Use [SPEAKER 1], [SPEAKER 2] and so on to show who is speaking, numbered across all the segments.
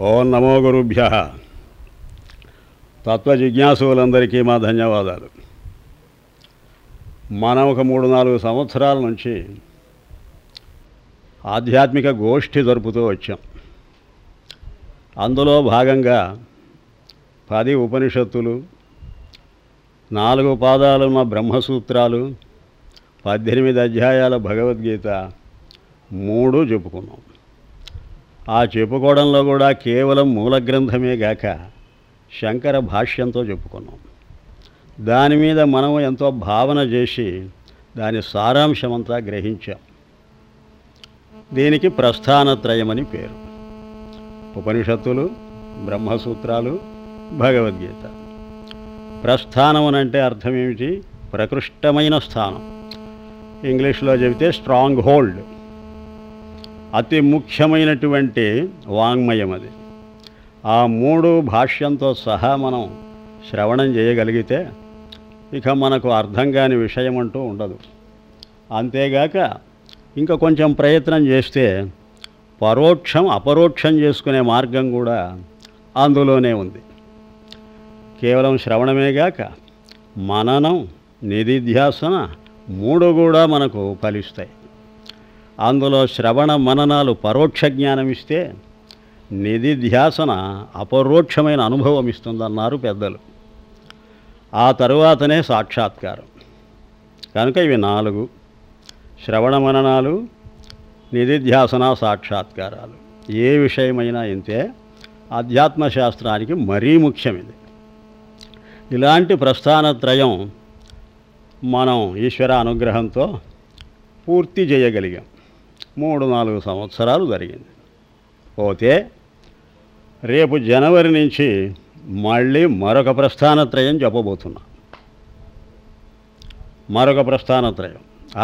[SPEAKER 1] ఓం నమో గురుభ్య. తత్వ జిజ్ఞాసులందరికీ మా ధన్యవాదాలు. మనం ఒక మూడు నాలుగు సంవత్సరాల నుంచి ఆధ్యాత్మిక గోష్ఠి జరుపుతూ వచ్చాం. అందులో భాగంగా పది ఉపనిషత్తులు నాలుగు పాదాలున్న బ్రహ్మసూత్రాలు పద్దెనిమిది అధ్యాయాల భగవద్గీత మూడు చెప్పుకున్నాం. ఆ చెప్పుకోవడంలో కూడా కేవలం మూల గ్రంథమే గాక శంకర భాష్యంతో చెప్పుకున్నాం. దాని మీద మనం ఎంతో భావన చేసి దాని సారాంశమంతా గ్రహించాం. దీనికి ప్రస్థానత్రయమని పేరు. ఉపనిషత్తులు బ్రహ్మసూత్రాలు భగవద్గీత. ప్రస్థానం అని అంటే అర్థం ఏమిటి ప్రకృష్టమైన స్థానం. ఇంగ్లీష్లో చెబితే స్ట్రాంగ్ హోల్డ్ అతి ముఖ్యమైనటువంటి వాంగ్మయం అది. ఆ మూడు భాష్యంతో సహా మనం శ్రవణం చేయగలిగితే ఇక మనకు అర్థం కాని విషయం అంటూ ఉండదు. అంతేగాక ఇంకా కొంచెం ప్రయత్నం చేస్తే పరోక్షం అపరోక్షం చేసుకునే మార్గం కూడా అందులోనే ఉంది. కేవలం శ్రవణమేగాక మననం నిధిధ్యాసన మూడు కూడా మనకు ఫలిస్తాయి. అందులో శ్రవణ మననాలు పరోక్ష జ్ఞానం ఇస్తే నిధిధ్యాసన అపరోక్షమైన అనుభవం ఇస్తుందన్నారు పెద్దలు. ఆ తరువాతనే సాక్షాత్కారం. కనుక ఇవి నాలుగు శ్రవణ మననాలు నిధిధ్యాసన సాక్షాత్కారాలు. ఏ విషయమైనా ఇంతే అధ్యాత్మశాస్త్రానికి మరీ ముఖ్యం ఇది ఇలాంటి ప్రస్థానత్రయం మనం ఈశ్వర అనుగ్రహంతో పూర్తి చేయగలిగాం. మూడు నాలుగు సంవత్సరాలు జరిగింది. పోతే రేపు జనవరి నుంచి మళ్ళీ మరొక ప్రస్థానత్రయం చెప్పబోతున్నా మరొక ప్రస్థానత్రయం.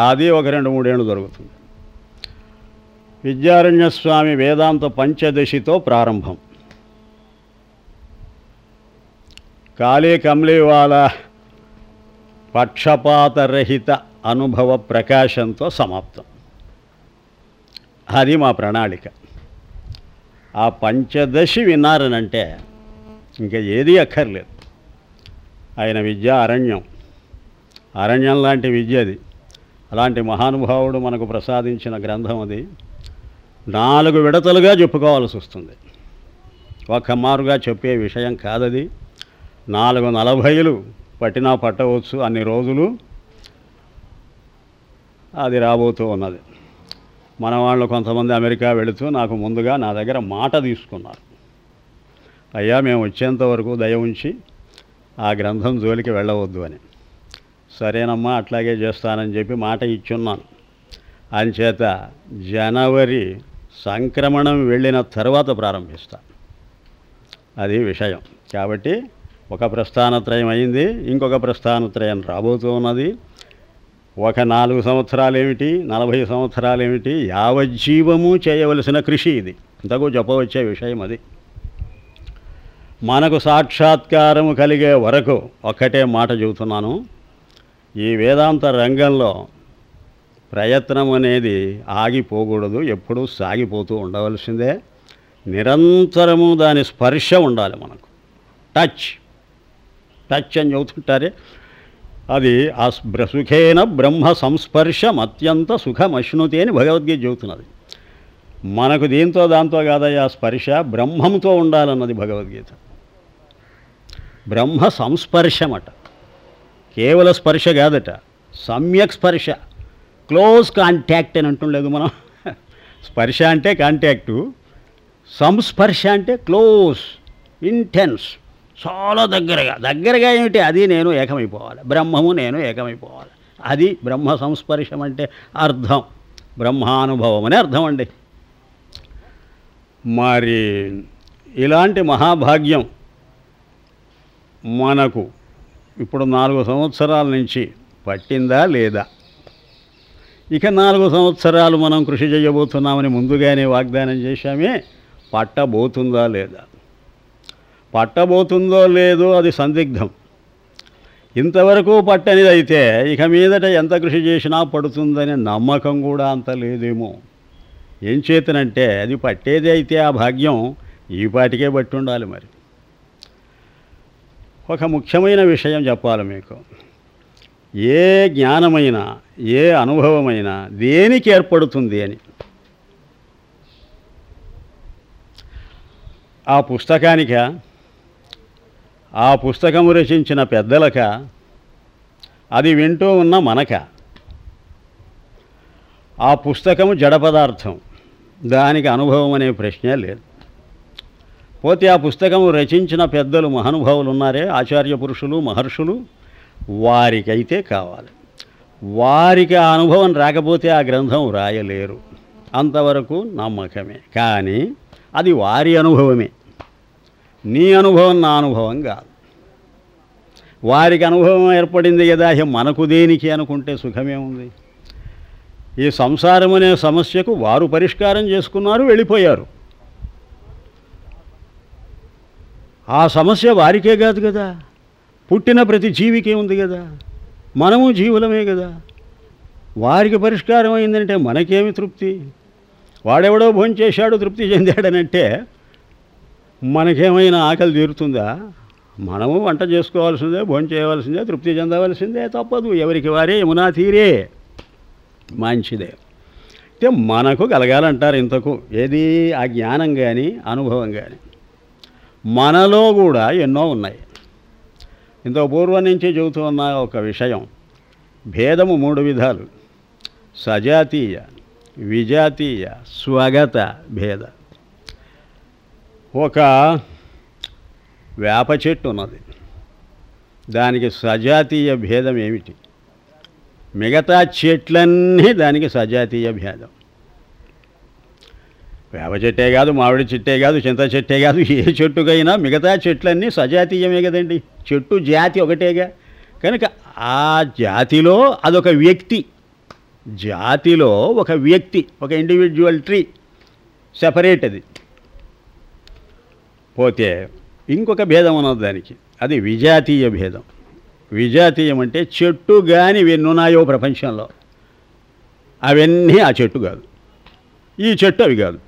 [SPEAKER 1] అది ఒక రెండు మూడేళ్ళు జరుగుతుంది. విద్యారణ్యస్వామి వేదాంత పంచదశితో ప్రారంభం. కాళీ కమ్లీవాల పక్షపాతరహిత అనుభవ ప్రకాశంతో సమాప్తం. అది మా ప్రణాళిక. ఆ పంచదశి విన్నారనంటే ఇంకా ఏది అక్కర్లేదు. ఆయన విద్య అరణ్యం. అరణ్యం లాంటి విద్య అది. అలాంటి మహానుభావుడు మనకు ప్రసాదించిన గ్రంథం అది. నాలుగు విడతలుగా చెప్పుకోవాల్సి వస్తుంది. ఒక్క మారుగా చెప్పే విషయం కాదది. నాలుగు నలభైలు పట్టినా పట్టవచ్చు అన్ని రోజులు. అది రాబోతూ ఉన్నది. మన వాళ్ళు కొంతమంది అమెరికా వెళుతూ నాకు ముందుగా నా దగ్గర మాట తీసుకున్నారు. అయ్యా మేము వచ్చేంత వరకు దయ ఉంచి ఆ గ్రంథం జోలికి వెళ్ళవద్దు అని. సరేనమ్మా అట్లాగే చేస్తానని చెప్పి మాట ఇచ్చున్నాను. అంచేత జనవరి సంక్రమణం వెళ్ళిన తర్వాత ప్రారంభిస్తాను అది విషయం. కాబట్టి ఒక ప్రస్థానత్రయం అయింది ఇంకొక ప్రస్థానత్రయం రాబోతూ ఉన్నది. ఒక నాలుగు సంవత్సరాలు ఏమిటి నలభై సంవత్సరాలు ఏమిటి యావజ్జీవము చేయవలసిన కృషి ఇది. ఇంతకు చెప్పవచ్చే విషయం అది. మనకు సాక్షాత్కారము కలిగే వరకు ఒక్కటే మాట చెబుతున్నాను. ఈ వేదాంత రంగంలో ప్రయత్నం అనేది ఆగిపోకూడదు ఎప్పుడూ సాగిపోతూ ఉండవలసిందే. నిరంతరము దాని స్పర్శ ఉండాలి మనకు. టచ్. టచ్ అని చెబుతుంటారే. అది ఆ బ్ర- సుఖేన బ్రహ్మ సంస్పర్శం అత్యంత సుఖమశ్నుతి అని భగవద్గీత చెబుతున్నది. మనకు దీంతో దాంతో కాదయ్యా స్పర్శ బ్రహ్మంతో ఉండాలన్నది భగవద్గీత. బ్రహ్మ సంస్పర్శమట. కేవల స్పర్శ కాదట సమ్యక్ స్పర్శ. క్లోజ్ కాంటాక్ట్ అని అంటుండలేదు మనం. స్పర్శ అంటే కాంటాక్టు సంస్పర్శ అంటే క్లోజ్ ఇంటెన్స్. చాలా దగ్గరగా. దగ్గరగా ఏమిటి? అది నేను ఏకమైపోవాలి. బ్రహ్మము నేను ఏకమైపోవాలి. అది బ్రహ్మ సంస్పర్శం అంటే అర్థం. బ్రహ్మానుభవం అనే అర్థం అండి. మరి ఇలాంటి మహాభాగ్యం మనకు ఇప్పుడు నాలుగు సంవత్సరాల నుంచి పట్టిందా లేదా? ఇక నాలుగు సంవత్సరాలు మనం కృషి చేయబోతున్నామని ముందుగానే వాగ్దానం చేశామే. పట్టబోతుందా లేదా? పట్టబోతుందో లేదో అది సందిగ్ధం. ఇంతవరకు పట్టనిది అయితే ఇక మీదట ఎంత కృషి చేసినా పడుతుందనే నమ్మకం కూడా అంత లేదేమో. ఏం చేతనంటే అది పట్టేది అయితే ఆ భాగ్యం ఈ పాటికే బట్టి ఉండాలి మరి. ఒక ముఖ్యమైన విషయం చెప్పాలి మీకు. ఏ జ్ఞానమైనా ఏ అనుభవమైనా దేనికి ఏర్పడుతుంది అని. ఆ పుస్తకానిక? ఆ పుస్తకము రచించిన పెద్దలక అది వింటూ ఉన్న మనక. ఆ పుస్తకము జడ పదార్థం. దానికి అనుభవం అనే ప్రశ్నే లేదు. పోతే ఆ పుస్తకము రచించిన పెద్దలు మహానుభావులు ఉన్నారే ఆచార్య పురుషులు మహర్షులు? వారికైతే కావాలి. వారికి ఆ అనుభవం రాకపోతే ఆ గ్రంథం రాయలేరు. అంతవరకు నమ్మకమే. కానీ అది వారి అనుభవమే. నీ అనుభవం నా అనుభవం కాదు. వారికి అనుభవం ఏర్పడింది కదా మనకు దేనికి అనుకుంటే సుఖమే ఉంది ఈ సంసారం అనే సమస్యకు వారు పరిష్కారం చేసుకున్నారు వెళ్ళిపోయారు. ఆ సమస్య వారికే కాదు కదా పుట్టిన ప్రతి జీవికే ఉంది కదా మనము జీవులమే కదా. వారికి పరిష్కారం అయిందంటే మనకేమి తృప్తి? వాడెవడో భోంచేశాడు తృప్తి చెందాడనంటే మనకేమైనా ఆకలి తీరుతుందా? మనము వంట చేసుకోవాల్సిందే భోజనం చేయవలసిందే తృప్తి చెందవలసిందే తప్పదు. ఎవరికి వారే యమునా తీరే. మంచిదే. అయితే మనకు కలగాలంటారు ఇంతకు. ఏది? ఆ జ్ఞానం కానీ అనుభవం కానీ మనలో కూడా ఎన్నో ఉన్నాయి. ఇంత పూర్వం నుంచి చెబుతూ ఉన్న ఒక విషయం. భేదము మూడు విధాలు. సజాతీయ విజాతీయ స్వగత భేద. ఒక వేప చెట్టు ఉన్నది. దానికి సజాతీయ భేదం ఏమిటి? మిగతా చెట్లన్నీ దానికి సజాతీయ భేదం. వేప చెట్టే కాదు మామిడి చెట్టే కాదు చింత చెట్టే కాదు ఏ చెట్టుకైనా మిగతా చెట్లన్నీ సజాతీయమే కదండి. చెట్టు జాతి ఒకటేగా. కనుక ఆ జాతిలో అదొక వ్యక్తి. జాతిలో ఒక వ్యక్తి ఒక ఇండివిజువల్ ట్రీ సెపరేట్ అది. పోతే ఇంకొక భేదం ఉన్నది దానికి. అది విజాతీయ భేదం. విజాతీయం అంటే చెట్టు కానీ ఎన్నున్నాయో ప్రపంచంలో. అవన్నీ ఆ చెట్టు కాదు. ఈ చెట్టు అవి కాదు.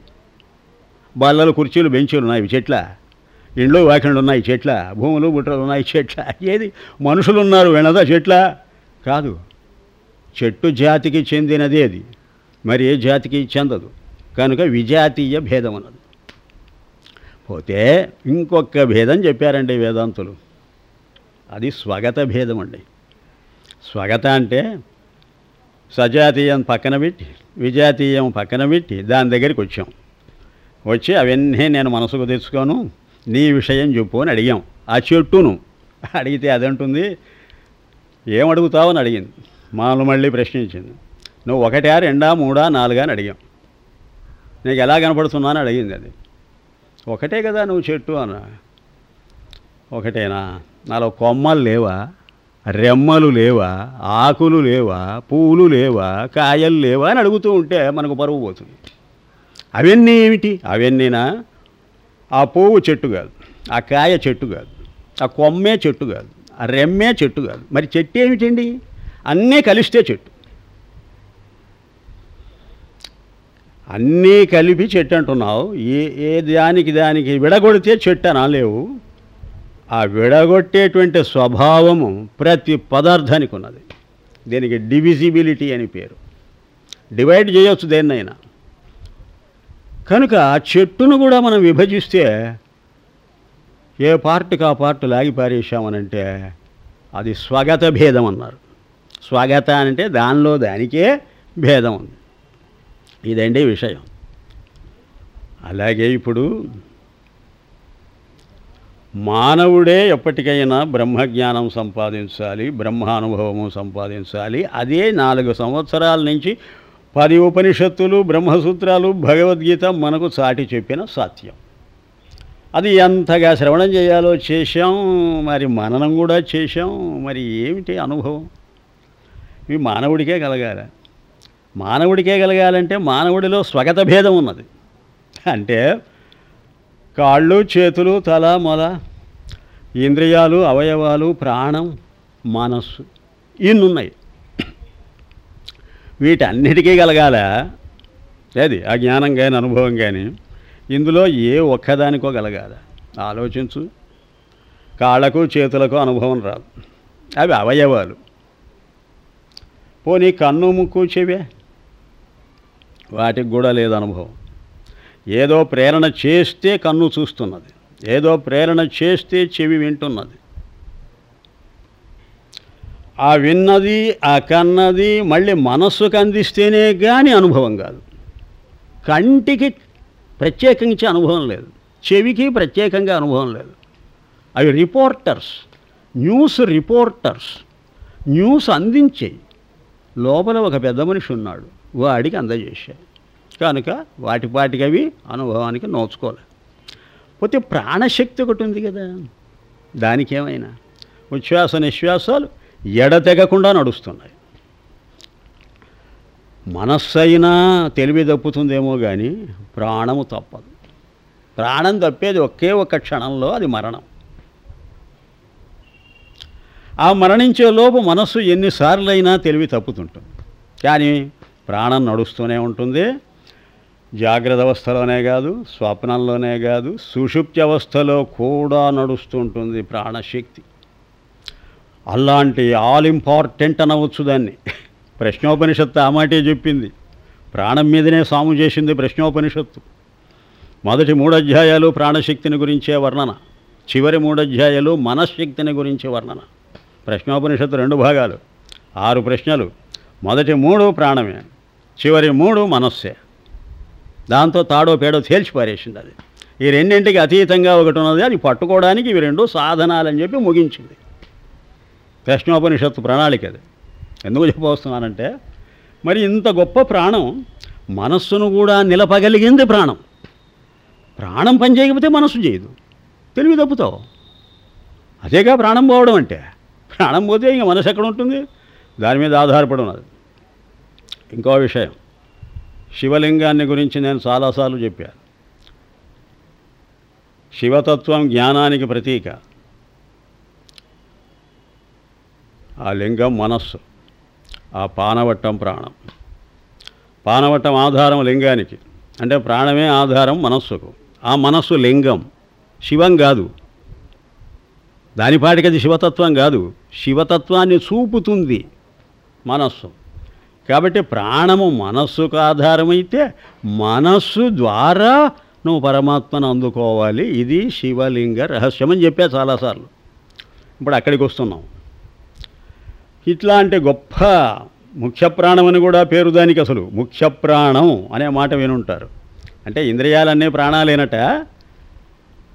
[SPEAKER 1] బల్లలు కుర్చీలు బెంచీలు ఉన్నాయి చెట్ల. ఇండ్లు వాకిండ్లు ఉన్నాయి చెట్ల. భూములు బుట్టలు ఉన్నాయి చెట్ల. ఏది? మనుషులు ఉన్నారు వినదా చెట్ల? కాదు. చెట్టు జాతికి చెందినదే అది. మరి ఏ జాతికి చెందదు? కనుక విజాతీయ భేదం అన్నది పోతే ఇంకొక భేదం చెప్పారండి వేదాంతులు. అది స్వగత భేదం అండి. స్వగత అంటే సజాతీయం పక్కన పెట్టి విజాతీయం పక్కన పెట్టి దాని దగ్గరికి వచ్చాం. వచ్చి అవన్నీ నేను మనసుకు తెచ్చుకోను నీ విషయం చెప్పు అని అడిగాం. ఆ చెట్టును అడిగితే అదంటుంది ఏమడుగుతావు అని అడిగింది. మామూలు మళ్ళీ ప్రశ్నించింది. నువ్వు ఒకటా రెండా మూడా నాలుగా? అని అడిగాం. నీకు ఎలా కనపడుతున్నాను అడిగింది అది. ఒకటే కదా నువ్వు చెట్టు అన్న. ఒకటేనా? నాలో కొమ్మలు లేవా? రెమ్మలు లేవా? ఆకులు లేవా? పూలు లేవా? కాయలు లేవా అని అడుగుతూ ఉంటే మనకు పరువు పోతుంది. అవన్నీ ఏమిటి? అవన్నీనా? ఆ పువ్వు చెట్టు కాదు. ఆ కాయ చెట్టు కాదు. ఆ కొమ్మే చెట్టు కాదు. ఆ రెమ్మే చెట్టు కాదు. మరి చెట్టు ఏమిటండి? అన్నీ కలిస్తే చెట్టు. అన్నీ కలిపి చెట్టు అంటున్నావు. ఏ ఏ దానికి దానికి విడగొడితే చెట్టు అనలేవు. ఆ విడగొట్టేటువంటి స్వభావము ప్రతి పదార్థానికి ఉన్నది. దీనికి డివిజిబిలిటీ అని పేరు. డివైడ్ చేయొచ్చు దేన్నైనా. కనుక ఆ చెట్టును కూడా మనం విభజిస్తే ఏ పార్ట్కి ఆ పార్ట్ లాగి పారేసామనంటే అది స్వగత భేదం అన్నారు. స్వగత అంటే దానిలో దానికే భేదం ఉంది. ఇదండి విషయం. అలాగే ఇప్పుడు మానవుడే ఎప్పటికైనా బ్రహ్మజ్ఞానం సంపాదించాలి బ్రహ్మానుభవము సంపాదించాలి. అదే నాలుగు సంవత్సరాల నుంచి పది ఉపనిషత్తులు బ్రహ్మసూత్రాలు భగవద్గీత మనకు చాటి చెప్పిన సత్యం. అది ఎంతగా శ్రవణం చేయాలో చేశాం మరి మననం కూడా చేశాం మరి ఏమిటి అనుభవం? ఇవి మానవుడికే కలగాలి. మానవుడికే కలగాలంటే మానవుడిలో స్వగత భేదం ఉన్నది. అంటే కాళ్ళు చేతులు తల మొల ఇంద్రియాలు అవయవాలు ప్రాణం మనస్సు ఇన్నున్నాయి. వీటన్నిటికీ కలగాల. ఏది? ఆ జ్ఞానం కానీ అనుభవం కానీ ఇందులో ఏ ఒక్కదానికో కలగాల. ఆలోచించు. కాళ్ళకు చేతులకు అనుభవం రాదు. అవి అవయవాలు. పోనీ కన్ను ముక్కు చెవే? వాటికి కూడా లేదు అనుభవం. ఏదో ప్రేరణ చేస్తే కన్ను చూస్తున్నది. ఏదో ప్రేరణ చేస్తే చెవి వింటున్నది. ఆ విన్నది ఆ కన్నది మళ్ళీ మనస్సుకు అందిస్తేనే కానీ అనుభవం కాదు. కంటికి ప్రత్యేకించి అనుభవం లేదు. చెవికి ప్రత్యేకంగా అనుభవం లేదు. అవి రిపోర్టర్స్ న్యూస్ రిపోర్టర్స్ న్యూస్ అందించే లోపల ఒక పెద్ద మనిషి ఉన్నాడు. వాడికి అందజేశాయి. కనుక వాటిపాటికి అవి అనుభవానికి నోచుకోలేదు పోతే ప్రాణశక్తి ఒకటి ఉంది కదా. దానికేమైనా? ఉచ్ఛ్వాస నిశ్వాసాలు ఎడతెగకుండా నడుస్తున్నాయి. మనస్సైనా తెలివి తప్పుతుందేమో కానీ ప్రాణము తప్పదు. ప్రాణం తప్పేది ఒకే ఒక్క క్షణంలో అది మరణం. ఆ మరణించే లోపు మనస్సు ఎన్నిసార్లైనా తెలివి తప్పుతుంటుంది. కానీ ప్రాణం నడుస్తూనే ఉంటుంది. జాగ్రత్త అవస్థలోనే కాదు స్వప్నంలోనే కాదు సుషుప్తి అవస్థలో కూడా నడుస్తుంటుంది ప్రాణశక్తి. అలాంటి ఆల్ ఇంపార్టెంట్ అనవచ్చు దాన్ని. ప్రశ్నోపనిషత్తు ఆమాటే చెప్పింది. ప్రాణం మీదనే సాము చేసింది ప్రశ్నోపనిషత్తు. మొదటి మూడు అధ్యాయాలు ప్రాణశక్తిని గురించే వర్ణన. చివరి మూడు అధ్యాయాలు మనశ్శక్తిని గురించే వర్ణన. ప్రశ్నోపనిషత్తు రెండు భాగాలు. ఆరు ప్రశ్నలు. మొదటి మూడు ప్రాణమే. చివరి మూడు మనస్సే. దాంతో తాడో పేడో తేల్చి పారేసింది అది. ఈ రెండింటికి అతీతంగా ఒకటి ఉన్నది అది పట్టుకోవడానికి ఇవి రెండు సాధనాలని చెప్పి ముగించింది. ప్రశ్నోపనిషత్తు ప్రణాళిక అది. ఎందుకు చెప్పవస్తున్నానంటే మరి ఇంత గొప్ప ప్రాణం మనస్సును కూడా నిలపగలిగింది ప్రాణం. ప్రాణం పనిచేయకపోతే మనస్సు చేయదు. తెలివి తప్పుతావు. అదేగా ప్రాణం పోవడం అంటే. ప్రాణం పోతే ఇంక మనసు ఎక్కడ ఉంటుంది? దాని మీద ఆధారపడి ఉన్నది. ఇంకో విషయం. శివలింగాన్ని గురించి నేను చాలాసార్లు చెప్పాను శివతత్వం జ్ఞానానికి ప్రతీక. ఆ లింగం మనస్సు ఆ పానవట్టం ప్రాణం. పానవట్టం ఆధారం లింగానికి. అంటే ప్రాణమే ఆధారం మనస్సుకు. ఆ మనస్సు లింగం. శివం కాదు. దానిపాటికి అది శివతత్వం కాదు. శివతత్వాన్ని చూపుతుంది మనస్సు. కాబట్టి ప్రాణము మనస్సుకు ఆధారమైతే మనస్సు ద్వారా నువ్వు పరమాత్మను అందుకోవాలి. ఇది శివలింగ రహస్యం అని చెప్పా చాలాసార్లు. ఇప్పుడు అక్కడికి వస్తున్నాం. ఇట్లాంటి గొప్ప ముఖ్య ప్రాణం అని కూడా పేరు దానికి అసలు. ముఖ్య ప్రాణం అనే మాట వినుంటారు. అంటే ఇంద్రియాలన్నీ ప్రాణాలేనట.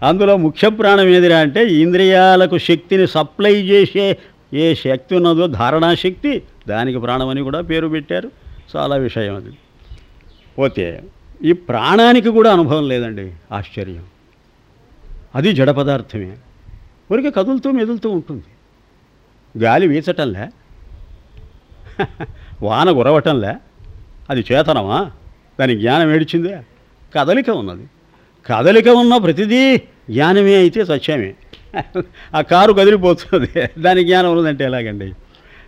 [SPEAKER 1] అందులో ముఖ్య ప్రాణం ఏదిరా అంటే ఇంద్రియాలకు శక్తిని సప్లై చేసే ఏ శక్తి ఉన్నదో ధారణా శక్తి దానికి ప్రాణమని కూడా పేరు పెట్టారు. చాలా విషయం అది. పోతే ఈ ప్రాణానికి కూడా అనుభవం లేదండి. ఆశ్చర్యం. అది జడ పదార్థమే. ఊరికి కదులుతూ మెదులుతూ ఉంటుంది. గాలి వీచటంలే. వాన గురవటంలే. అది చేతనమా? దాని జ్ఞానం ఏడిచిందే? కదలిక ఉన్నది. కదలిక ఉన్న ప్రతిదీ జ్ఞానమే అయితే సత్యమే. ఆ కారు కదిలిపోతుంది. దాని జ్ఞానం ఉన్నదంటే ఎలాగండి?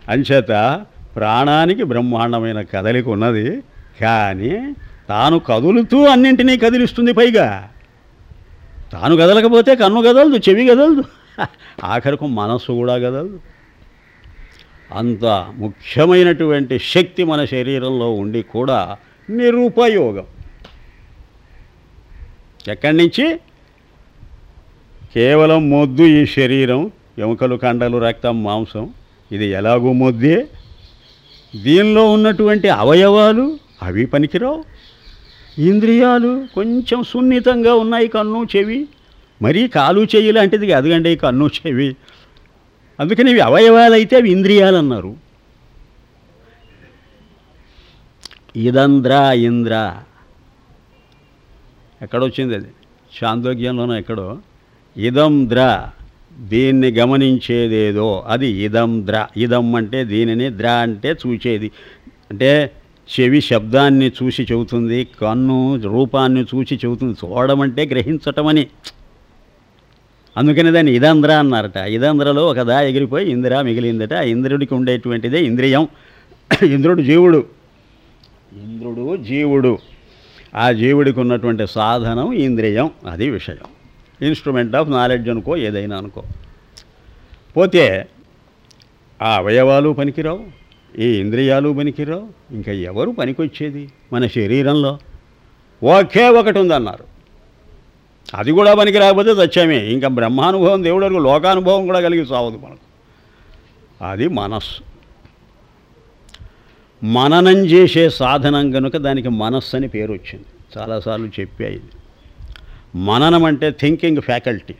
[SPEAKER 1] అంచేత ప్రాణానికి బ్రహ్మాండమైన కదలిక ఉన్నది. కానీ తాను కదులుతూ అన్నింటినీ కదిలిస్తుంది పైగా. తాను కదలకపోతే కన్ను కదలదు చెవి కదలదు. ఆఖరకు మనస్సు కూడా కదలదు. అంత ముఖ్యమైనటువంటి శక్తి మన శరీరంలో ఉండి కూడా నిరుపయోగం. ఎక్కడి నుంచి? కేవలం మొద్దు ఈ శరీరం ఎముకలు కండలు రక్తం మాంసం. ఇది ఎలాగూ మొద్దే. దీనిలో ఉన్నటువంటి అవయవాలు అవి పనికిరావు. ఇంద్రియాలు కొంచెం సున్నితంగా ఉన్నాయి కన్ను చెవి. మరీ కాలు చెయ్యి లాంటిది అదిగండి కన్ను చెవి. అందుకని ఇవి అవయవాలు అయితే అవి ఇంద్రియాలు అన్నారు ఇదంద్ర ఇంద్ర. ఎక్కడొచ్చింది అది? చాందోగ్యంలోనో ఎక్కడో? ఇదం ద్ర దీన్ని గమనించేదేదో అది ఇదం ద్ర. ఇదం అంటే దీనిని ద్ర అంటే చూచేది. అంటే చెవి శబ్దాన్ని చూసి చెబుతుంది కన్ను రూపాన్ని చూసి చెబుతుంది చూడడం అంటే గ్రహించటం అని అందుకని దాన్ని ఇదంద్ర అన్నారట. ఇదంద్రలో ఒక దా ఎగిరిపోయి ఇంద్ర మిగిలిందట. ఇంద్రుడికి ఉండేటువంటిదే ఇంద్రియం. ఇంద్రుడు జీవుడు. ఇంద్రుడు జీవుడు. ఆ జీవుడికి ఉన్నటువంటి సాధనం ఇంద్రియం. అది విషయం. ఇన్స్ట్రుమెంట్ ఆఫ్ నాలెడ్జ్ అనుకో ఏదైనా అనుకో. పోతే ఆ అవయవాలు పనికిరావు ఈ ఇంద్రియాలు పనికిరావు ఇంకా ఎవరు పనికొచ్చేది మన శరీరంలో? ఒకే ఒకటి ఉందన్నారు. అది కూడా పనికి రాకపోతే సత్యమే. ఇంకా బ్రహ్మానుభవం దేవుడు లోకానుభవం కూడా కలిగి సావదు మనకు. అది మనస్సు. మననం చేసే సాధనం కనుక దానికి మనస్సు అని పేరు వచ్చింది చాలాసార్లు చెప్పా ఇది. మననం అంటే థింకింగ్ ఫ్యాకల్టీ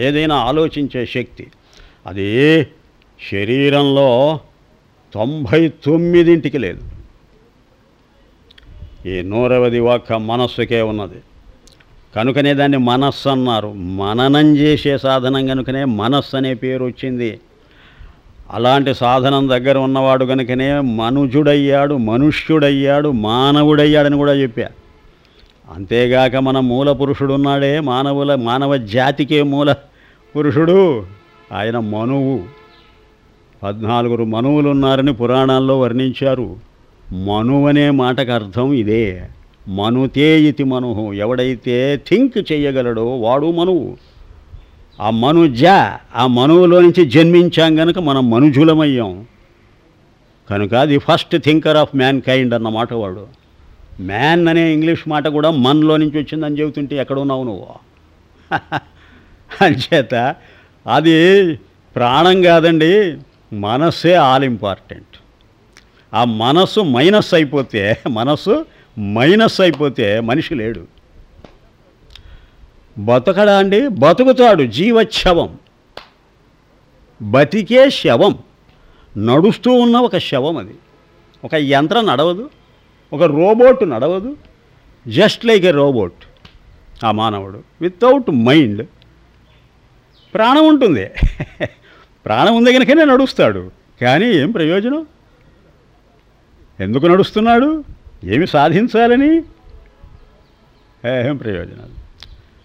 [SPEAKER 1] ఏదైనా ఆలోచించే శక్తి. అది శరీరంలో తొంభై తొమ్మిదింటికి లేదు. ఈ నూరవది ఒక్క మనస్సుకే ఉన్నది. కనుకనే దాన్ని మనస్సు అన్నారు. మననం చేసే సాధనం కనుకనే మనస్సు అనే పేరు వచ్చింది. అలాంటి సాధనం దగ్గర ఉన్నవాడు కనుకనే మనుజుడయ్యాడు మనుష్యుడయ్యాడు మానవుడయ్యాడని కూడా చెప్పా. అంతేగాక మన మూల పురుషుడు ఉన్నాడే మానవుల మానవ జాతికే మూల పురుషుడు. ఆయన మనువు. పద్నాలుగురు మనువులు ఉన్నారని పురాణాల్లో వర్ణించారు. మనువు అనే మాటకు అర్థం ఇదే. మనుతే ఇతి మనుహు. ఎవడైతే థింక్ చేయగలడో వాడు మనువు. ఆ మనుజ ఆ మనువులో నుంచి జన్మించాం గనుక మనం మనుజులమయ్యాం. కనుక the first thinker of mankind అన్నమాట వాడు. మ్యాన్ అనే ఇంగ్లీష్ మాట కూడా మన్లో నుంచి వచ్చిందని చెబుతుంటే ఎక్కడ ఉన్నావు నువ్వు? అంచేత అది ప్రాణం కాదండి మనస్సే ఆల్ ఇంపార్టెంట్. ఆ మనస్సు మైనస్ అయిపోతే మనస్సు మైనస్ అయిపోతే మనిషి లేడు. బతకడా అండి? బతుకుతాడు జీవశవం బతికే శవం. నడుస్తూ ఉన్న ఒక శవం అది. ఒక యంత్రం నడవదు. ఒక రోబోట్ నడవదు. Just like a robot. ఆ మానవుడు. Without mind. ప్రాణం ఉంటుంది. ప్రాణం ఉంది కనుకనే నడుస్తాడు. కానీ ఏం ప్రయోజనం? ఎందుకు నడుస్తున్నాడు? ఏమి సాధించాలని? ఏం ప్రయోజనాలు?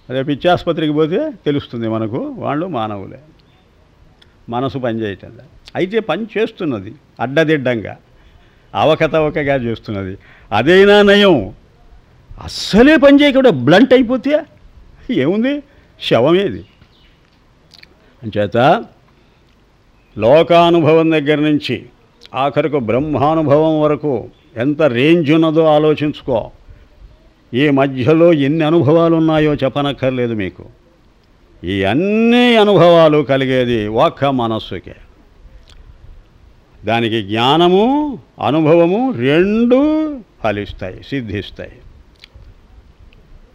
[SPEAKER 1] అదే పిచ్చాసుపత్రికి పోతే తెలుస్తుంది మనకు వాళ్ళు మానవులే. మనసు పనిచేయటం లేదు. అయితే పని చేస్తున్నది అడ్డదిడ్డంగా. అవకతవకగా చేస్తున్నది. అదైనా నయం. అస్సలే పని చేయకుండా బ్లంట్ అయిపోతే ఏముంది? శవమేది అంచేత లోకానుభవం దగ్గర నుంచి ఆఖరికి బ్రహ్మానుభవం వరకు ఎంత రేంజ్ ఉన్నదో ఆలోచించుకో. ఈ మధ్యలో ఎన్ని అనుభవాలు ఉన్నాయో చెప్పనక్కర్లేదు మీకు. ఈ అన్ని అనుభవాలు కలిగేది ఒక్క మనస్సుకే. దానికి జ్ఞానము అనుభవము రెండు ఫలిస్తాయి సిద్ధిస్తాయి.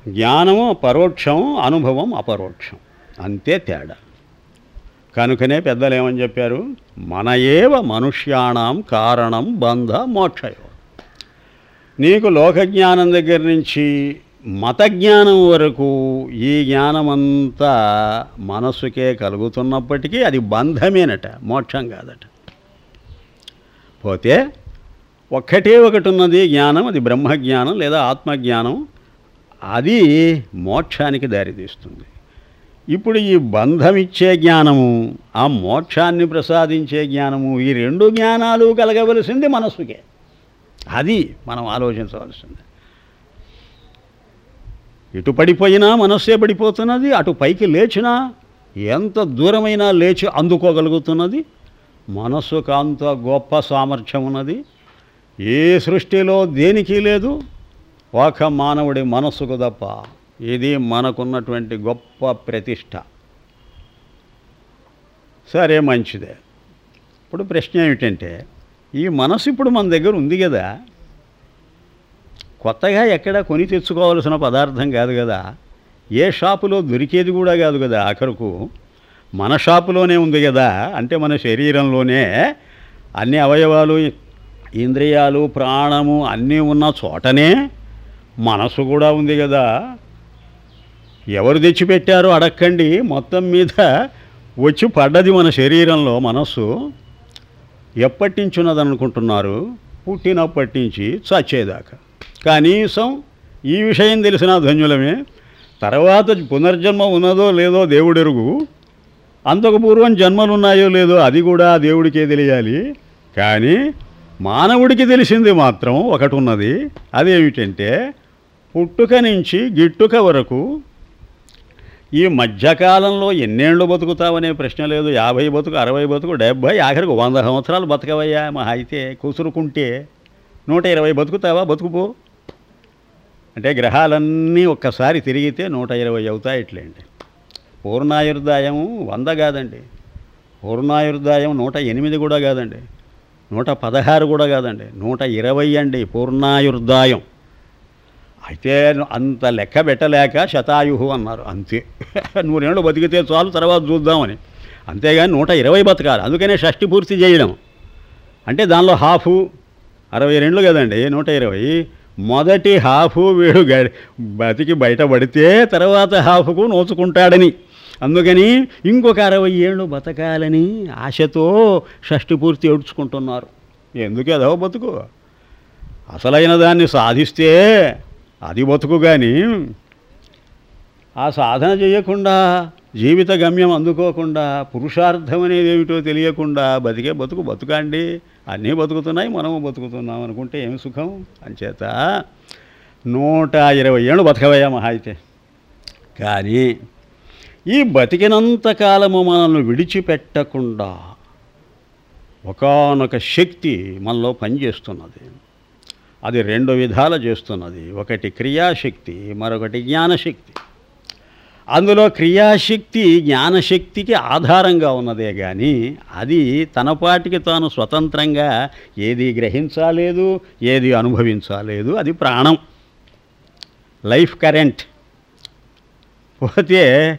[SPEAKER 1] జ్ఞానము పరోక్షం అనుభవం అపరోక్షం. అంతే తేడా. కనుకనే పెద్దలు ఏమని చెప్పారు? మన ఏవ మనుష్యాణం కారణం బంధ మోక్షయో. నీకు లోకజ్ఞానం దగ్గర నుంచి మత జ్ఞానం వరకు ఈ జ్ఞానమంతా మనస్సుకే కలుగుతున్నప్పటికీ అది బంధమేనట మోక్షం కాదట. పోతే ఒక్కటే ఒకటి ఉన్నది జ్ఞానం అది బ్రహ్మజ్ఞానం లేదా ఆత్మజ్ఞానం అది మోక్షానికి దారితీస్తుంది. ఇప్పుడు ఈ బంధం ఇచ్చే జ్ఞానము ఆ మోక్షాన్ని ప్రసాదించే జ్ఞానము ఈ రెండు జ్ఞానాలు కలగవలసింది మనస్సుకే. అది మనం ఆలోచించవలసింది. ఇటు పడిపోయినా మనస్సే పడిపోతున్నది అటు పైకి లేచినా ఎంత దూరమైనా లేచి అందుకోగలుగుతున్నది మనస్సుకు అంత గొప్ప సామర్థ్యం ఉన్నది. ఏ సృష్టిలో దేనికి లేదు ఒక మానవుడి మనస్సుకు తప్ప ఇది మనకున్నటువంటి గొప్ప ప్రతిష్ట. సరే మంచిదే. ఇప్పుడు ప్రశ్న ఏమిటంటే ఈ మనసు ఇప్పుడు మన దగ్గర ఉంది కదా. కొత్తగా ఎక్కడ కొని తెచ్చుకోవాల్సిన పదార్థం కాదు కదా. ఏ షాపులో దొరికేది కూడా కాదు కదా ఆఖరుకు. మన షాపులోనే ఉంది కదా. అంటే మన శరీరంలోనే అన్ని అవయవాలు ఇంద్రియాలు ప్రాణము అన్నీ ఉన్న చోటనే మనసు కూడా ఉంది కదా. ఎవరు తెచ్చిపెట్టారో అడక్కండి. మొత్తం మీద వచ్చి పడ్డది మన శరీరంలో మనస్సు. ఎప్పటి నుంచి ఉన్నదనుకుంటున్నారు పుట్టినప్పటి నుంచి చచ్చేదాకా. కనీసం ఈ విషయం తెలిసిన ధన్యులమే. తర్వాత పునర్జన్మ ఉన్నదో లేదో దేవుడెరుగు. అంతకు పూర్వం జన్మలు ఉన్నాయో లేదో అది కూడా దేవుడికే తెలియాలి. కానీ మానవుడికి తెలిసింది మాత్రం ఒకటి ఉన్నది అదేమిటంటే పుట్టుక నుంచి గిట్టుక వరకు ఈ మధ్యకాలంలో ఎన్నేళ్ళు బతుకుతావనే ప్రశ్న లేదు. యాభై బతుకు అరవై బతుకు డెబ్భై ఆఖరికి వంద సంవత్సరాలు బతకవయ్యా మా అయితే కూసురుకుంటే నూట ఇరవై బతుకుతావా? బతుకుపో. అంటే గ్రహాలన్నీ ఒక్కసారి తిరిగితే నూట ఇరవై అవుతాయి పూర్ణాయుర్దాయము పూర్ణాయుర్దాయం వంద కాదండి. పూర్ణాయుర్దాయం నూట ఎనిమిది కూడా కాదండి. నూట పదహారు కూడా కాదండి. నూట ఇరవై అండి పూర్ణాయుర్దాయం. అయితే అంత లెక్క పెట్టలేక శతాయుహు అన్నారు. అంతే. నూరేళ్ళు బతికితే చాలు తర్వాత చూద్దామని. అంతేగాని నూట ఇరవై బతకాలి. అందుకనే షష్టి పూర్తి చేయడం. అంటే దానిలో హాఫు అరవై రెండు కదండి నూట ఇరవై. మొదటి హాఫ్ వీడు బతికి బయటపడితే తర్వాత హాఫ్కు నోచుకుంటాడని. అందుకని ఇంకొక అరవై ఏళ్ళు బతకాలని ఆశతో షష్టి పూర్తి ఏడ్చుకుంటున్నారు. ఎందుకేదో బతుకు? అసలైన దాన్ని సాధిస్తే అది బతుకు కానీ ఆ సాధన చేయకుండా జీవిత గమ్యం అందుకోకుండా పురుషార్థం అనేది ఏమిటో తెలియకుండా బతికే బతుకు బతుకండి. అన్నీ బతుకుతున్నాయి మనము బతుకుతున్నాం అనుకుంటే ఏమి సుఖం? అంచేత నూట ఇరవై ఏళ్ళు బతకవయ్యా మహా అయితే. కానీ ఈ బతికినంత కాలము మనల్ని విడిచిపెట్టకుండా ఒకానొక శక్తి మనలో పనిచేస్తున్నది. అది రెండు విధాలు చేస్తున్నది. ఒకటి క్రియాశక్తి మరొకటి జ్ఞానశక్తి. అందులో క్రియాశక్తి జ్ఞానశక్తికి ఆధారంగా ఉన్నదే కానీ అది తనపాటికి తాను స్వతంత్రంగా ఏది గ్రహించాలేదు ఏది అనుభవించాలేదు అది ప్రాణం. Life current. పోతే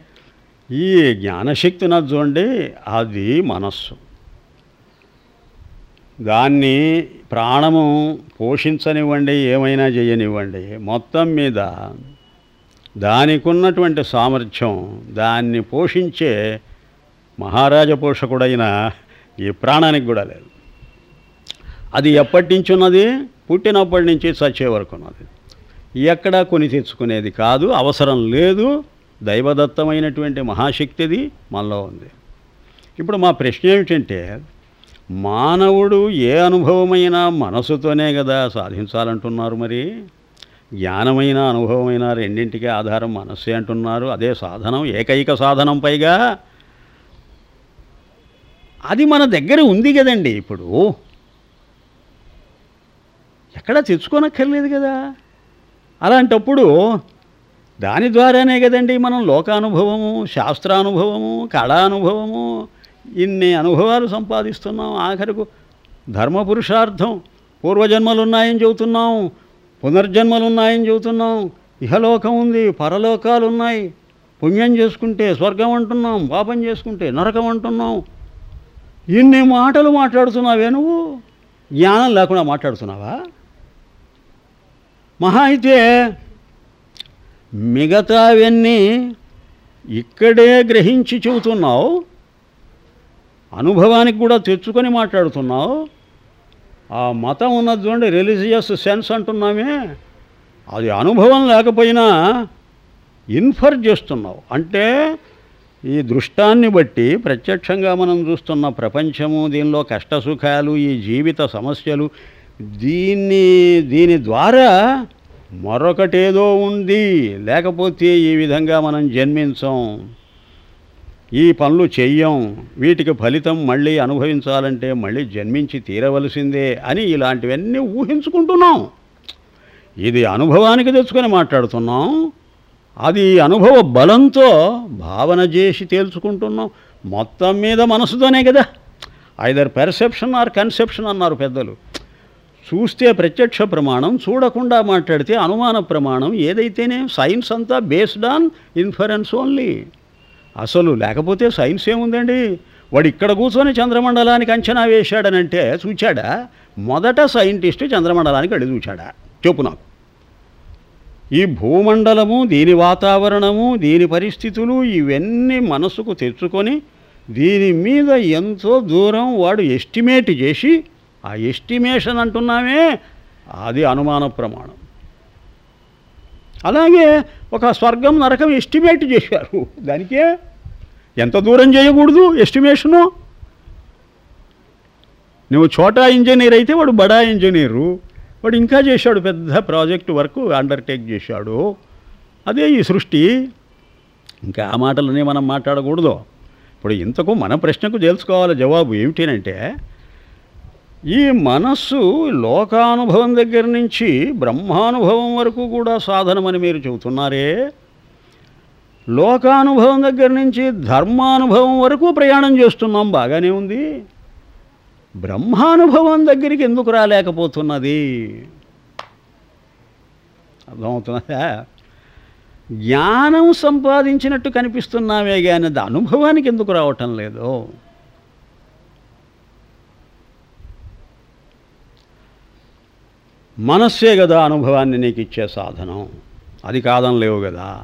[SPEAKER 1] ఈ జ్ఞానశక్తి ఉన్నది చూడండి అది మనస్సు. దాన్ని ప్రాణము పోషించనివ్వండి ఏమైనా చేయనివ్వండి. మొత్తం మీద దానికి ఉన్నటువంటి సామర్థ్యం దాన్ని పోషించే మహారాజ పోషకుడైన ఈ ప్రాణానికి కూడా లేదు. అది ఎప్పటి నుంచి ఉన్నది పుట్టినప్పటి నుంచి చచ్చే వరకు ఉన్నది ఎక్కడా కొని తెచ్చుకునేది కాదు అవసరం లేదు. దైవదత్తమైనటువంటి మహాశక్తిది మనలో ఉంది. ఇప్పుడు మా ప్రశ్న ఏమిటంటే మానవుడు ఏ అనుభవమైనా మనసుతోనే కదా సాధించాలంటున్నారు మరి? జ్ఞానమైన అనుభవమైన రెండింటికి ఆధారం మనస్సే అంటున్నారు. అదే సాధనం ఏకైక సాధనం పైగా. అది మన దగ్గర ఉంది కదండి ఇప్పుడు. ఎక్కడ తెచ్చుకోనక్కర్లేదు కదా. అలాంటప్పుడు దాని ద్వారానే కదండి మనం లోకానుభవము శాస్త్రానుభవము కళానుభవము ఇన్ని అనుభవాలు సంపాదిస్తున్నాం. ఆఖరకు ధర్మపురుషార్థం పూర్వజన్మలు ఉన్నాయని చెబుతున్నాం పునర్జన్మలు ఉన్నాయని చెబుతున్నాం ఇహలోకం ఉంది పరలోకాలు ఉన్నాయి పుణ్యం చేసుకుంటే స్వర్గం అంటున్నాం పాపం చేసుకుంటే నరకం అంటున్నాం. ఇన్ని మాటలు మాట్లాడుతున్నావే నువ్వు? జ్ఞానం లేకుండా మాట్లాడుతున్నావా? మహా అయితే మిగతావన్నీ ఇక్కడే గ్రహించి చెబుతున్నావు అనుభవానికి కూడా తెచ్చుకొని మాట్లాడుతున్నావు ఆ మతం ఉన్నది చూడండి రిలీజియస్ సెన్స్ అంటున్నామే అది అనుభవం లేకపోయినా ఇన్ఫర్ చేస్తున్నావు. అంటే ఈ దృష్టాన్ని బట్టి ప్రత్యక్షంగా మనం చూస్తున్న ప్రపంచము దీనిలో కష్టసుఖాలు ఈ జీవిత సమస్యలు దీన్ని దీని ద్వారా మరొకటేదో ఉంది. లేకపోతే ఈ విధంగా మనం జన్మించం. ఈ పనులు చెయ్యం. వీటికి ఫలితం మళ్ళీ అనుభవించాలంటే మళ్ళీ జన్మించి తీరవలసిందే అని ఇలాంటివన్నీ ఊహించుకుంటున్నాం. ఇది అనుభవానికి తెచ్చుకొని మాట్లాడుతున్నాం. అది అనుభవ బలంతో భావన చేసి తేల్చుకుంటున్నాం. మొత్తం మీద మనసుతోనే కదా. ఐదర్ పెర్సెప్షన్ ఆర్ కన్సెప్షన్ అన్నారు పెద్దలు. చూస్తే ప్రత్యక్ష ప్రమాణం చూడకుండా మాట్లాడితే అనుమాన ప్రమాణం ఏదైతేనే సైన్స్ అంతా బేస్డ్ ఆన్ ఇన్ఫరెన్స్ ఓన్లీ. అసలు లేకపోతే సైన్స్ ఏముందండి? వాడు ఇక్కడ కూర్చొని చంద్రమండలానికి అంచనా వేశాడనంటే చూచాడా? మొదట సైంటిస్ట్ చంద్రమండలానికి వెళ్ళి చూచాడా? చెప్పు నాకు. ఈ భూమండలము దీని వాతావరణము దీని పరిస్థితులు ఇవన్నీ మనసుకు తెచ్చుకొని దీని మీద ఎంతో దూరం వాడు ఎస్టిమేట్ చేసి ఆ ఎస్టిమేషన్ అంటున్నామే అది అనుమాన ప్రమాణం. అలాగే ఒక స్వర్గం నరకం ఎస్టిమేట్ చేశారు. దానికే ఎంత దూరం చేయకూడదు ఎస్టిమేషను? నువ్వు చోటా ఇంజనీర్ అయితే వాడు బడా ఇంజనీరు. వాడు ఇంకా చేశాడు పెద్ద ప్రాజెక్ట్ వర్క్ అండర్టేక్ చేశాడు. అదే ఈ సృష్టి. ఇంకా ఆ మాటలనే మనం మాట్లాడకూడదు. ఇప్పుడు ఇంతకు మన ప్రశ్నకు తెలుసుకోవాలి జవాబు ఏమిటనంటే ఈ మనస్సు లోకానుభవం దగ్గర నుంచి బ్రహ్మానుభవం వరకు కూడా సాధనమని మీరు చెబుతున్నారే? లోకానుభవం దగ్గర నుంచి ధర్మానుభవం వరకు ప్రయాణం చేస్తున్నాం బాగానే ఉంది. బ్రహ్మానుభవం దగ్గరికి ఎందుకు రాలేకపోతున్నది? అర్థమవుతున్నదా జ్ఞానం సంపాదించినట్టు కనిపిస్తున్నామే కానీ అది అనుభవానికి ఎందుకు రావటం లేదు? మనస్సే కదా అనుభవాన్ని నీకు ఇచ్చే సాధనం. అది కాదనలేవు కదా.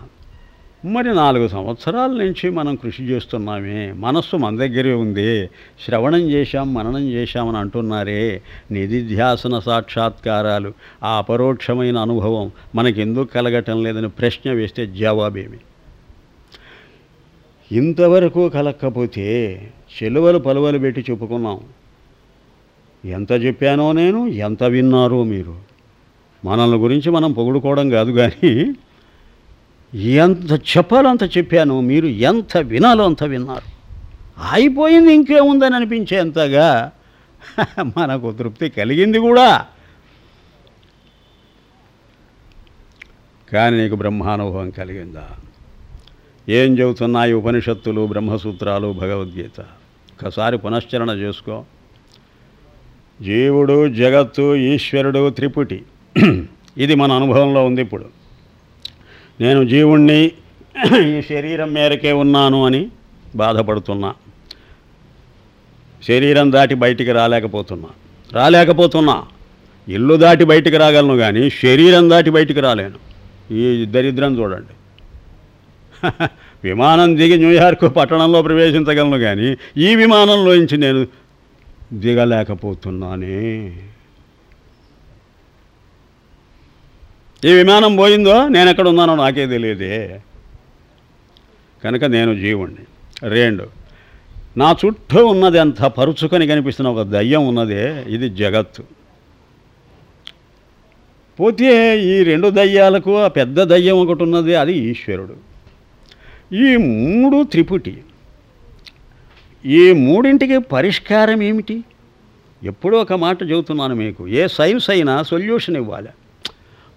[SPEAKER 1] మరి నాలుగు సంవత్సరాల నుంచి మనం కృషి చేస్తున్నామే. మనస్సు మన దగ్గరే ఉంది. శ్రవణం చేశాం మననం చేశామని అంటున్నారే. నిధిధ్యాసన సాక్షాత్కారాలు ఆ అపరోక్షమైన అనుభవం మనకెందుకు కలగటం లేదని ప్రశ్న వేస్తే జవాబేమి? ఇంతవరకు కలక్కపోతే చెలువలు పలువలు పెట్టి చెప్పుకున్నాం. ఎంత చెప్పానో నేను ఎంత విన్నారో మీరు. మనల్ని గురించి మనం పొగుడుకోవడం కాదు కానీ ఎంత చెప్పాలో అంత చెప్పాను మీరు ఎంత వినాలో అంత విన్నారు. అయిపోయింది ఇంకేముందని అనిపించేంతగా మనకు తృప్తి కలిగింది కూడా. కానీ నీకు బ్రహ్మానుభవం కలిగిందా? ఏం చెబుతున్నాయి ఉపనిషత్తులు బ్రహ్మసూత్రాలు భగవద్గీత? ఒకసారి పునశ్చరణ చేసుకో. జీవుడు జగత్తు ఈశ్వరుడు త్రిపుటి. ఇది మన అనుభవంలో ఉంది ఇప్పుడు. నేను జీవుణ్ణి ఈ శరీరం మేరకే ఉన్నాను అని బాధపడుతున్నా. శరీరం దాటి బయటికి రాలేకపోతున్నా. రాలేకపోతున్నా. ఇల్లు దాటి బయటికి రాగలను కానీ శరీరం దాటి బయటికి రాలేను. ఈ దరిద్రం చూడండి. విమానం దిగి న్యూయార్క్ పట్టణంలో ప్రవేశించగలను కానీ ఈ విమానంలోంచి నేను దిగలేకపోతున్నానే. ఈ విమానం పోయిందో నేను ఎక్కడ ఉన్నానో నాకే తెలియదే. కనుక నేను జీవుణ్ణి. రెండు నా చుట్టూ ఉన్నది అంత పరుచుకొని కనిపిస్తున్న ఒక దయ్యం ఉన్నదే ఇది జగత్తు. పోతే ఈ రెండు దయ్యాలకు ఆ పెద్ద దయ్యం ఒకటి ఉన్నది అది ఈశ్వరుడు. ఈ మూడు త్రిపుటి. ఈ మూడింటికి పరిష్కారం ఏమిటి? ఎప్పుడో ఒక మాట చెబుతున్నాను మీకు. ఏ సైన్స్ అయినా సొల్యూషన్ ఇవ్వాలి.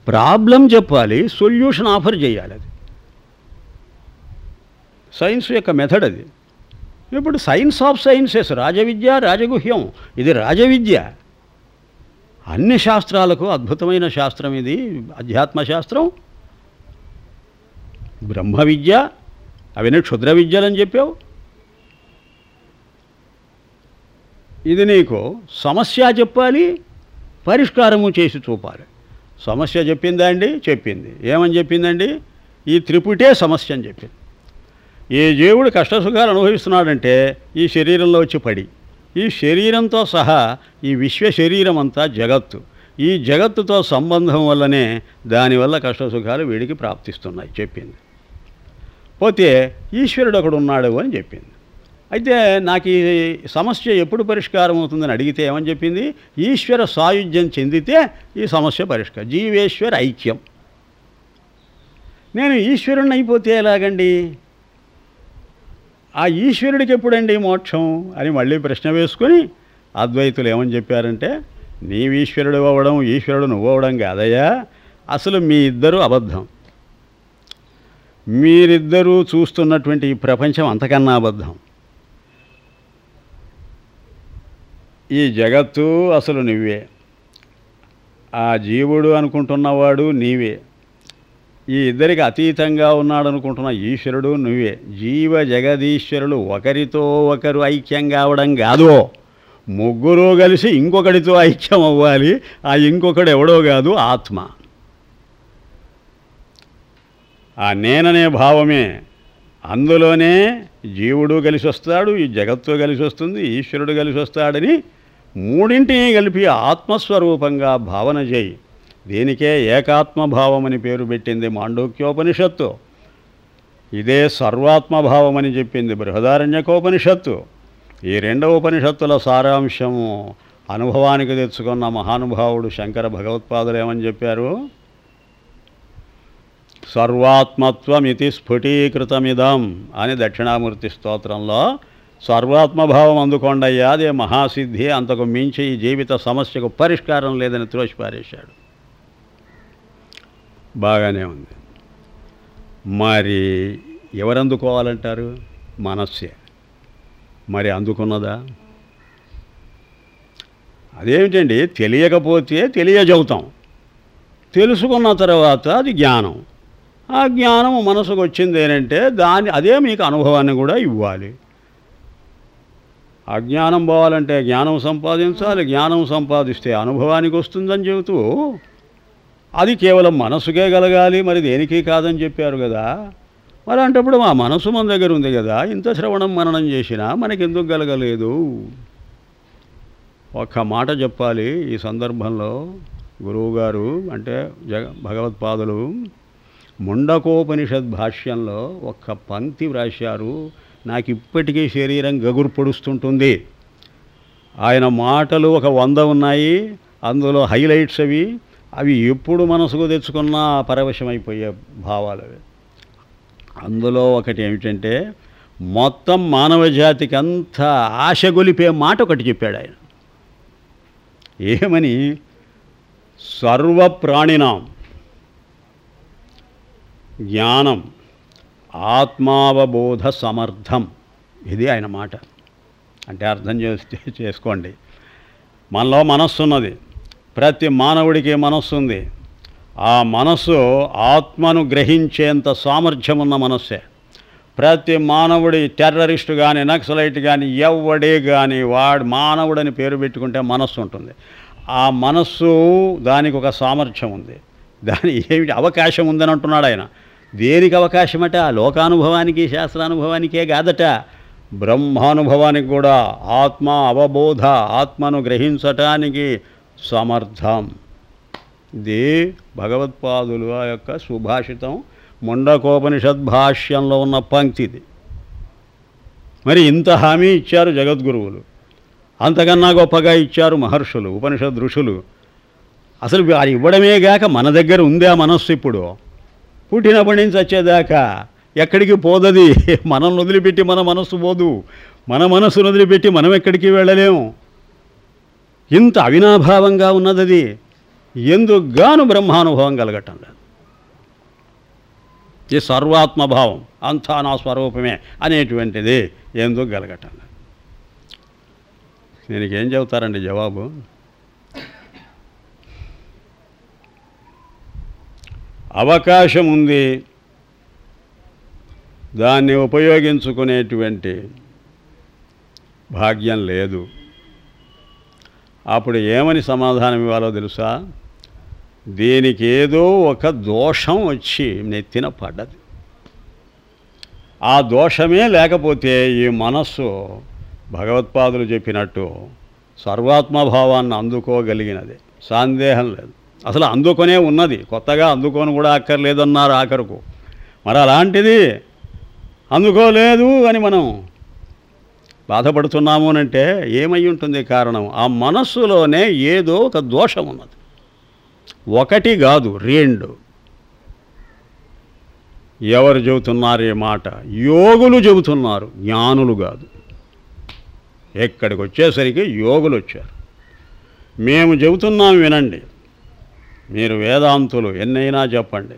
[SPEAKER 1] ప్రాబ్లం చెప్పాలి సొల్యూషన్ ఆఫర్ చేయాలి అది. సైన్స్ యొక్క మెథడ్ అది. ఇప్పుడు సైన్స్ ఆఫ్ సైన్సెస్ రాజవిద్య రాజగుహ్యం ఇది రాజవిద్య. అన్ని శాస్త్రాలకు అద్భుతమైన శాస్త్రం ఇది. అధ్యాత్మ శాస్త్రం బ్రహ్మ విద్య అవన్నీ క్షుద్ర విద్యలని చెప్పావు. ఇది నీకు సమస్య చెప్పాలి పరిష్కారము చేసి చూపాలి. సమస్య చెప్పిందా అండి? చెప్పింది. ఏమని చెప్పిందండి? ఈ త్రిపుటే సమస్య అని చెప్పింది. ఏ జీవుడు కష్టసుఖాలు అనుభవిస్తున్నాడంటే ఈ శరీరంలో వచ్చి పడి ఈ శరీరంతో సహా ఈ విశ్వ శరీరం అంతా జగత్తు. ఈ జగత్తుతో సంబంధం వల్లనే దానివల్ల కష్టసుఖాలు వీడికి ప్రాప్తిస్తున్నాయి చెప్పింది. పోతే ఈశ్వరుడు ఒకడు ఉన్నాడు అని చెప్పింది. అయితే నాకు ఈ సమస్య ఎప్పుడు పరిష్కారం అవుతుందని అడిగితే ఏమని చెప్పింది? ఈశ్వర సాయుధ్యం చెందితే ఈ సమస్య పరిష్కారం జీవేశ్వర ఐక్యం. నేను ఈశ్వరుణ్ణి అయిపోతే ఎలాగండి? ఆ ఈశ్వరుడికి ఎప్పుడండి మోక్షం? అని మళ్ళీ ప్రశ్న వేసుకొని అద్వైతులు ఏమని చెప్పారంటే నీవు ఈశ్వరుడు అవ్వడం ఈశ్వరుడు నువ్వు అవ్వడం కాదయ్యా. అసలు మీ ఇద్దరు అబద్ధం. మీరిద్దరూ చూస్తున్నటువంటి ఈ ప్రపంచం అంతకన్నా అబద్ధం. ఈ జగత్తు అసలు నువ్వే ఆ జీవుడు అనుకుంటున్నవాడు నీవే. ఈ ఇద్దరికి అతీతంగా ఉన్నాడు అనుకుంటున్న ఈశ్వరుడు నువ్వే. జీవ జగదీశ్వరులు ఒకరితో ఒకరు ఐక్యం కావడం కాదు. ముగ్గురు కలిసి ఇంకొకటితో ఐక్యం అవ్వాలి. ఆ ఇంకొకడు ఎవడో కాదు ఆత్మ. ఆ నేననే భావమే. అందులోనే జీవుడు కలిసి వస్తాడు ఈ జగత్తు కలిసి వస్తుంది ఈశ్వరుడు కలిసి వస్తాడని మూడింటిని కలిపి ఆత్మస్వరూపంగా భావన చేయి. దీనికే ఏకాత్మభావం అని పేరు పెట్టింది మాండూక్యోపనిషత్తు? ఇదే సర్వాత్మభావమని చెప్పింది బృహదారణ్యకోపనిషత్తు. ఈ రెండవ ఉపనిషత్తుల సారాంశము అనుభవానికి తెచ్చుకున్న మహానుభావుడు శంకర భగవత్పాదులు ఏమని చెప్పారు? సర్వాత్మత్వమితి స్ఫుటీకృతమిదం అని దక్షిణామూర్తి స్తోత్రంలో సర్వాత్మభావం అందుకోండయ్యా అదే మహాసిద్ధి అంతకు మించి ఈ జీవిత సమస్యకు పరిష్కారం లేదని త్రోసిపారేశాడు. బాగానే ఉంది. మరి ఎవరందుకోవాలంటారు? మనస్సే. మరి అందుకున్నదా? అదేమిటండి? తెలియకపోతే తెలియజవుతాం తెలుసుకున్న తర్వాత అది జ్ఞానం. ఆ జ్ఞానం మనసుకు వచ్చింది ఏంటంటే దాని అదే మీకు అనుభవాన్ని కూడా ఇవ్వాలి. అజ్ఞానం పోవాలంటే జ్ఞానం సంపాదించాలి జ్ఞానం సంపాదిస్తే అనుభవానికి వస్తుందని చెబుతూ అది కేవలం మనసుకే కలగాలి మరి దేనికి కాదని చెప్పారు కదా. మరి అంటప్పుడు మా మనసు మన దగ్గర ఉంది కదా ఇంత శ్రవణం మననం చేసినా మనకెందుకు కలగలేదు? ఒక్క మాట చెప్పాలి ఈ సందర్భంలో. గురువుగారు అంటే జగ భగవత్పాదులు ముండకోపనిషద్ భాష్యంలో ఒక్క పంక్తి వ్రాశారు. నాకు ఇప్పటికీ శరీరం గగురు పొడుస్తుంటుంది. ఆయన మాటలు ఒక వంద ఉన్నాయి అందులో హైలైట్స్ అవి. అవి ఎప్పుడు మనసుకు తెచ్చుకున్నా పరవశమైపోయే భావాలు అవి. అందులో ఒకటి ఏమిటంటే మొత్తం మానవ జాతికి అంత ఆశ గొలిపే మాట ఒకటి చెప్పాడు ఆయన. ఏమని? సర్వప్రాణినాం. జ్ఞానం. ఆత్మావబోధ సమర్థం ఇది ఆయన మాట. అంటే అర్థం చేస్తే చేసుకోండి. మనలో మనస్సు ఉన్నది ప్రతి మానవుడికి మనస్సు ఉంది ఆ మనస్సు ఆత్మను గ్రహించేంత సామర్థ్యం ఉన్న మనస్సే. ప్రతి మానవుడి టెర్రరిస్ట్ కానీ నక్సలైట్ కానీ ఎవడే కానీ వాడు మానవుడని పేరు పెట్టుకుంటే మనస్సు ఉంటుంది ఆ మనస్సు దానికి ఒక సామర్థ్యం ఉంది దాని ఏమిటి? అవకాశం ఉందని అంటున్నాడు ఆయన దేనికి అవకాశమట లోకానుభవానికి శాస్త్రానుభవానికే కాదట బ్రహ్మానుభవానికి కూడా ఆత్మ అవబోధ ఆత్మను గ్రహించటానికి సమర్థం. ఇది భగవత్పాదులు ఆ యొక్క సుభాషితం ముండకోపనిషద్భాష్యంలో ఉన్న పంక్తి ఇది. మరి ఇంత హామీ ఇచ్చారు జగద్గురువులు. అంతకన్నా గొప్పగా ఇచ్చారు మహర్షులు ఉపనిషద్ ఋషులు. అసలు అది ఇవ్వడమే గాక మన దగ్గర ఉందే ఆ మనస్సు ఇప్పుడు. పుట్టినప్పటి నుంచి వచ్చేదాకా ఎక్కడికి పోదది? మనల్ని వదిలిపెట్టి మన మనస్సు పోదు. మన మనస్సును వదిలిపెట్టి మనం ఎక్కడికి వెళ్ళలేము ఇంత అవినాభావంగా ఉన్నదది ఎందుకు గాను బ్రహ్మానుభవం కలగటం లేదు. ఈ సర్వాత్మభావం అంతా నా స్వరూపమే అనేటువంటిది ఎందుకు కలగటం లేదు. దీనికి ఏం చెబుతారండి జవాబు? అవకాశం ఉంది దాన్ని ఉపయోగించుకునేటువంటి భాగ్యం లేదు. అప్పుడు ఏమని సమాధానం ఇవ్వాలో తెలుసా? దీనికి ఏదో ఒక దోషం వచ్చి నెత్తిన పడ్డది. ఆ దోషమే లేకపోతే ఈ మనస్సు భగవత్పాదులు చెప్పినట్టు సర్వాత్మభావాన్ని అందుకోగలిగినది. సందేహం లేదు. అసలు అందుకొనే ఉన్నది. కొత్తగా అందుకొని కూడా అక్కర్లేదన్నారు ఆఖరుకు. మరి అలాంటిది అందుకోలేదు అని మనం బాధపడుతున్నాము అంటే ఏమై ఉంటుంది కారణం? ఆ మనస్సులోనే ఏదో ఒక దోషం ఉన్నది. ఒకటి కాదు రెండు. ఎవరు చెబుతున్నారు ఈ మాట? యోగులు చెబుతున్నారు జ్ఞానులు కాదు. ఎక్కడికి వచ్చేసరికి యోగులు వచ్చారు మేము చెబుతున్నాం వినండి. మీరు వేదాంతులు ఎన్నైనా చెప్పండి.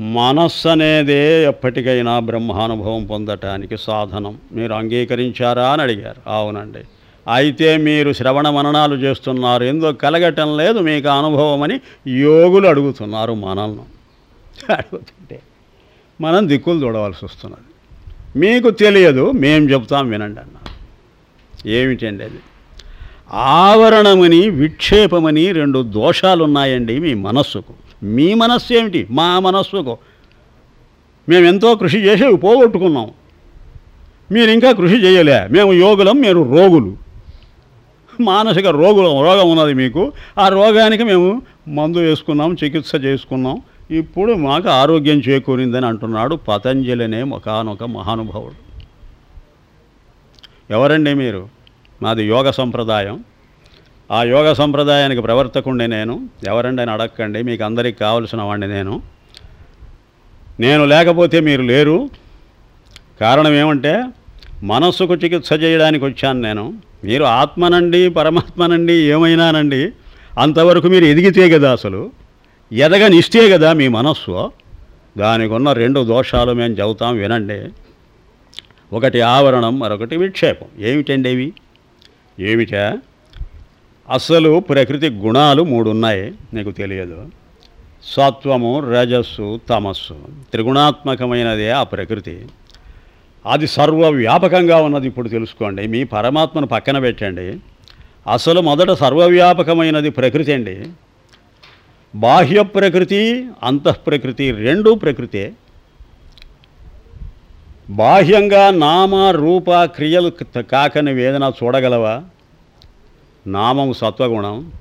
[SPEAKER 1] మనస్సు అనేదే ఎప్పటికైనా బ్రహ్మానుభవం పొందటానికి సాధనం. మీరు అంగీకరించారా అని అడిగారు. అవునండి. అయితే మీరు శ్రవణ మననాలు చేస్తున్నారు. ఎందుకు కలగటం లేదు మీకు అనుభవం అని యోగులు అడుగుతున్నారు మనల్ని. అడుగుతుంటే మనం దిక్కులు చూడవలసి వస్తున్నది. మీకు తెలియదు మేము చెప్తాం వినండి అన్న. ఏమిటండి అది? ఆవరణమని విక్షేపమని రెండు దోషాలున్నాయండి మీ మనస్సుకు. మీ మనస్సు ఏమిటి? మా మనస్సుకు. మేము ఎంతో కృషి చేసి పోగొట్టుకున్నాం. మీరు ఇంకా కృషి చేయలే. మేము యోగులం మీరు రోగులు. మానసిక రోగులం రోగం ఉన్నది మీకు. ఆ రోగానికి మేము మందు వేసుకున్నాం చికిత్స చేసుకున్నాం. ఇప్పుడు మాకు ఆరోగ్యం చేకూరిందని అంటున్నాడు పతంజలి అనే ఒకనొక మహానుభావుడు. ఎవరండి మీరు? మాది యోగ సంప్రదాయం. ఆ యోగ సంప్రదాయానికి ప్రవర్తకుండే నేను. ఎవరండి అని అడగకండి మీకు అందరికి కావలసిన వాడిని నేను. నేను లేకపోతే మీరు లేరు. కారణం ఏమంటే మనస్సుకు చికిత్స చేయడానికి వచ్చాను నేను. మీరు ఆత్మనండి పరమాత్మనండి ఏమైనానండి అంతవరకు మీరు ఎదిగితే కదా అసలు. ఎదగనిస్తే కదా మీ మనస్సు. దానికి ఉన్న రెండు దోషాలు మేము చెబుతాం వినండి. ఒకటి ఆవరణం మరొకటి విక్షేపం. ఏమిటండి ఇవి? ఏమిటా? అసలు ప్రకృతి గుణాలు మూడు ఉన్నాయి నీకు తెలియదు. సత్వము రజస్సు తమస్సు. త్రిగుణాత్మకమైనదే ఆ ప్రకృతి. అది సర్వవ్యాపకంగా ఉన్నది ఇప్పుడు తెలుసుకోండి. మీ పరమాత్మను పక్కన పెట్టండి. అసలు మొదట సర్వవ్యాపకమైనది ప్రకృతి అండి. బాహ్య ప్రకృతి అంతఃప్రకృతి రెండూ ప్రకృతే. బాహ్యంగా నామ రూప క్రియలు కాకని వేదన చూడగలవా? నామము సత్వగుణం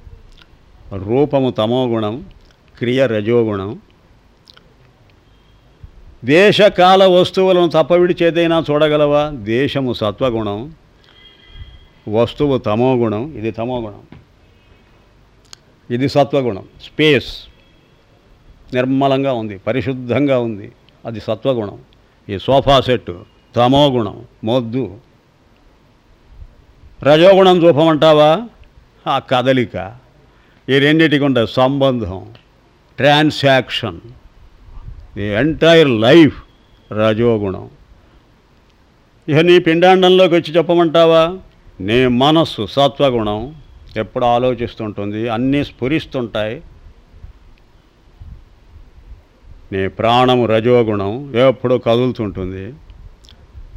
[SPEAKER 1] రూపము తమోగుణం క్రియ రజోగుణం. దేశకాల వస్తువులను తప్పవిడిచేదైనా చూడగలవా? దేశము సత్వగుణం వస్తువు తమోగుణం ఇది తమోగుణం. ఇది సత్వగుణం. స్పేస్ నిర్మలంగా ఉంది పరిశుద్ధంగా ఉంది అది సత్వగుణం. ఈ సోఫా సెట్ తమోగుణం మొద్దు. రజోగుణం చూపమంటావా? ఆ కదలిక ఈ రెండింటికి ఉండే సంబంధం ట్రాన్సాక్షన్ ది ఎంటైర్ లైఫ్ రజోగుణం. ఇక నీ పిండాండంలోకి వచ్చి చెప్పమంటావా? నీ మనస్సు సత్వగుణం ఎప్పుడు ఆలోచిస్తుంటుంది అన్నీ స్ఫురిస్తుంటాయి. నీ ప్రాణము రజోగుణం ఎప్పుడు కదులుతుంటుంది.